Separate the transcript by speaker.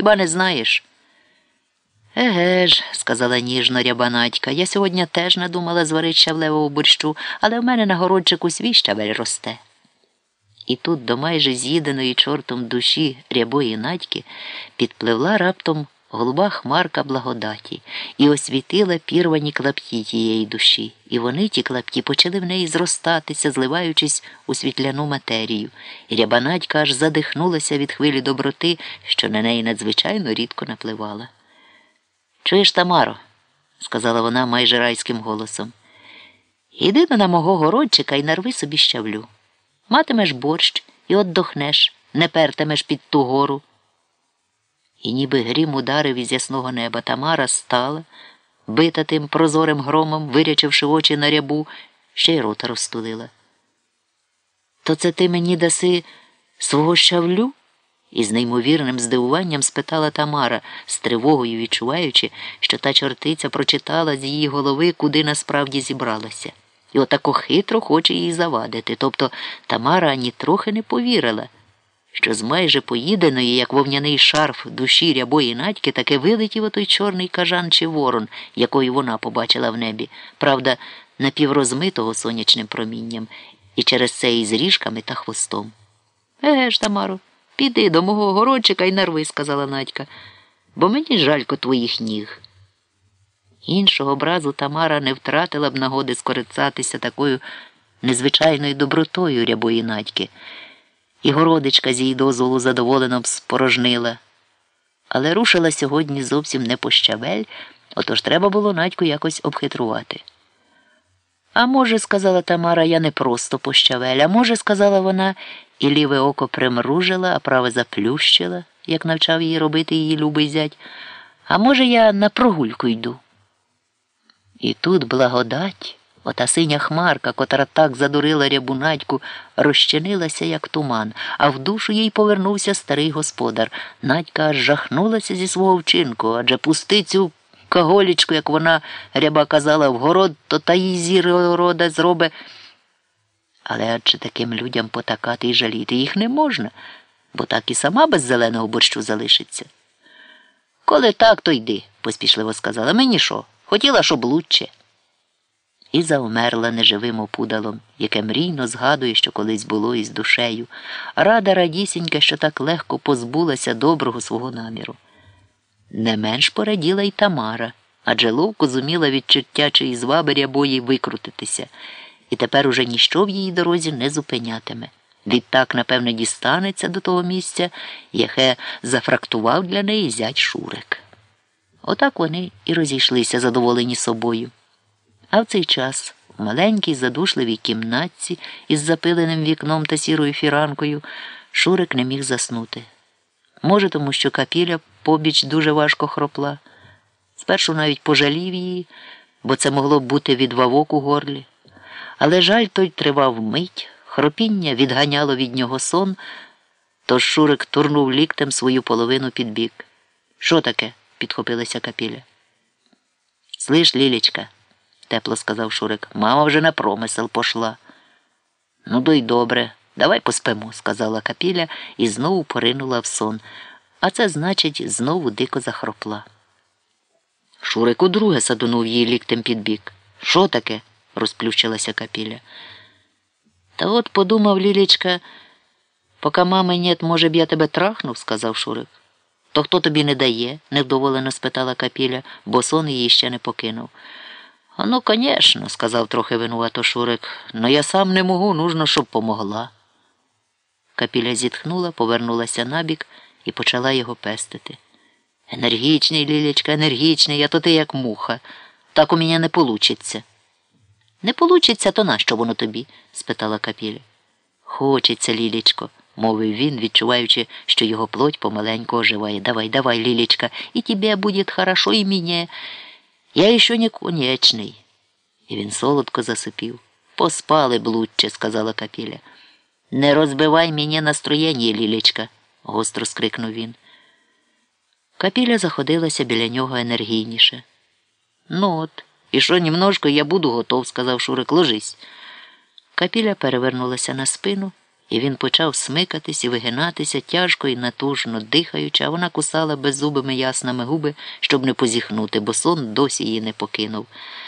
Speaker 1: Хіба не знаєш? Еге ж, сказала ніжно рябанатька, я сьогодні теж надумала зварити щавлевого борщу, але в мене на городчику свій щавель росте. І тут до майже з'їденої чортом душі рябої надьки підпливла раптом голуба хмарка благодаті і освітила пірвані клапті тієї душі, і вони, ті клапті, почали в неї зростатися, зливаючись у світляну матерію, і рябанатька аж задихнулася від хвилі доброти, що на неї надзвичайно рідко напливала. Чуєш, Тамаро, сказала вона майже райським голосом. Іди на мого городчика і нарви собі щавлю. Матимеш борщ і отдохнеш, не пертимеш під ту гору. І ніби грім ударив із ясного неба. Тамара стала, бита тим прозорим громом, вирячивши очі на рябу, ще й рота розтулила. То це ти мені даси свого щавлю? із неймовірним здивуванням спитала Тамара, з тривогою відчуваючи, що та чортиця прочитала з її голови, куди насправді зібралася. І отако хитро хоче їй завадити. Тобто Тамара ані трохи не повірила, що з майже поїденої, як вовняний шарф душі рябої надьки, таки вилетів отой чорний кажан чи ворон, якої вона побачила в небі, правда, напіврозмитого сонячним промінням, і через це із ріжками та хвостом. Еге ж, Тамаро, піди до мого городчика і нарви, сказала Надька, бо мені жалько твоїх ніг. Іншого образу Тамара не втратила б нагоди скорицатися такою незвичайною добротою рябої надьки, і городичка з її дозволу задоволено б спорожнила. Але рушила сьогодні зовсім не по щавель, отож треба було надьку якось обхитрувати. А може, сказала Тамара, я не просто по щавель, а може, сказала вона, і ліве око примружила, а праве заплющила, як навчав її робити її любий зять. А може, я на прогульку йду. І тут благодать, ота синя хмарка, котра так задурила рябу надьку, розчинилася, як туман, а в душу їй повернувся старий господар. Надька аж жахнулася зі свого вчинку, адже пусти цю каголічку, як вона ряба казала, в город, то та їй зірода зробе. Але адже таким людям потакати і жаліти їх не можна, бо так і сама без зеленого борщу залишиться. Коли так, то йди, поспішливо сказала. Мені що? Хотіла, щоб лучче. І завмерла неживим опудалом, яке мрійно згадує, що колись було із душею, рада радісінька, що так легко позбулася доброго свого наміру. Не менш пораділа й Тамара, адже ловко зуміла відчуття чиї зваби рябої викрутитися, і тепер уже ніщо в її дорозі не зупинятиме. Відтак, напевне, дістанеться до того місця, яке зафрактував для неї зять Шурик. Отак вони і розійшлися задоволені собою. А в цей час в маленькій задушливій кімнатці із запиленим вікном та сірою фіранкою Шурик не міг заснути. Може, тому що капіля побіч дуже важко хропла. Спершу навіть пожалів її, бо це могло б бути від вавок у горлі. Але жаль той тривав мить, хропіння відганяло від нього сон, тож Шурик турнув ліктем свою половину під бік. Що таке? підхопилася капіля. Слиш, Лілічка, тепло сказав Шурик, мама вже на промисел пошла. Ну, то й добре, давай поспимо, сказала капіля і знову поринула в сон, а це значить, знову дико захропла. Шурик удруге садунув її ліктем під бік. Що таке? розплющилася капіля. Та от подумав Лілічка, поки мами нет, може б я тебе трахнув, сказав Шурик. То хто тобі не дає? невдоволено спитала капіля, бо сон її ще не покинув. Ну, звісно, сказав трохи винувато Шурик, но я сам не можу, нужно, щоб помогла. Капіля зітхнула, повернулася набік і почала його пестити. Енергічний, Лілечка, енергічний, я то ти як муха. Так у мене не получиться. Не получиться, то нащо воно тобі? спитала капіля. Хочеться, Лілічко мовив він, відчуваючи, що його плоть помаленьку оживає. Давай, давай, Лілечка, і тебе буде хорошо, і мені. Я ще не конечний. І він солодко засипів. Поспали блудче, сказала капіля. Не розбивай мені настроєння, Лілечка, гостро скрикнув він. Капіля заходилася біля нього енергійніше. Ну от, і що немножко я буду готов, сказав Шурик, ложись. Капіля перевернулася на спину І він почав смикатись і вигинатися тяжко і натужно дихаючи, а вона кусала беззубими ясними губи, щоб не позіхнути, бо сон досі її не покинув.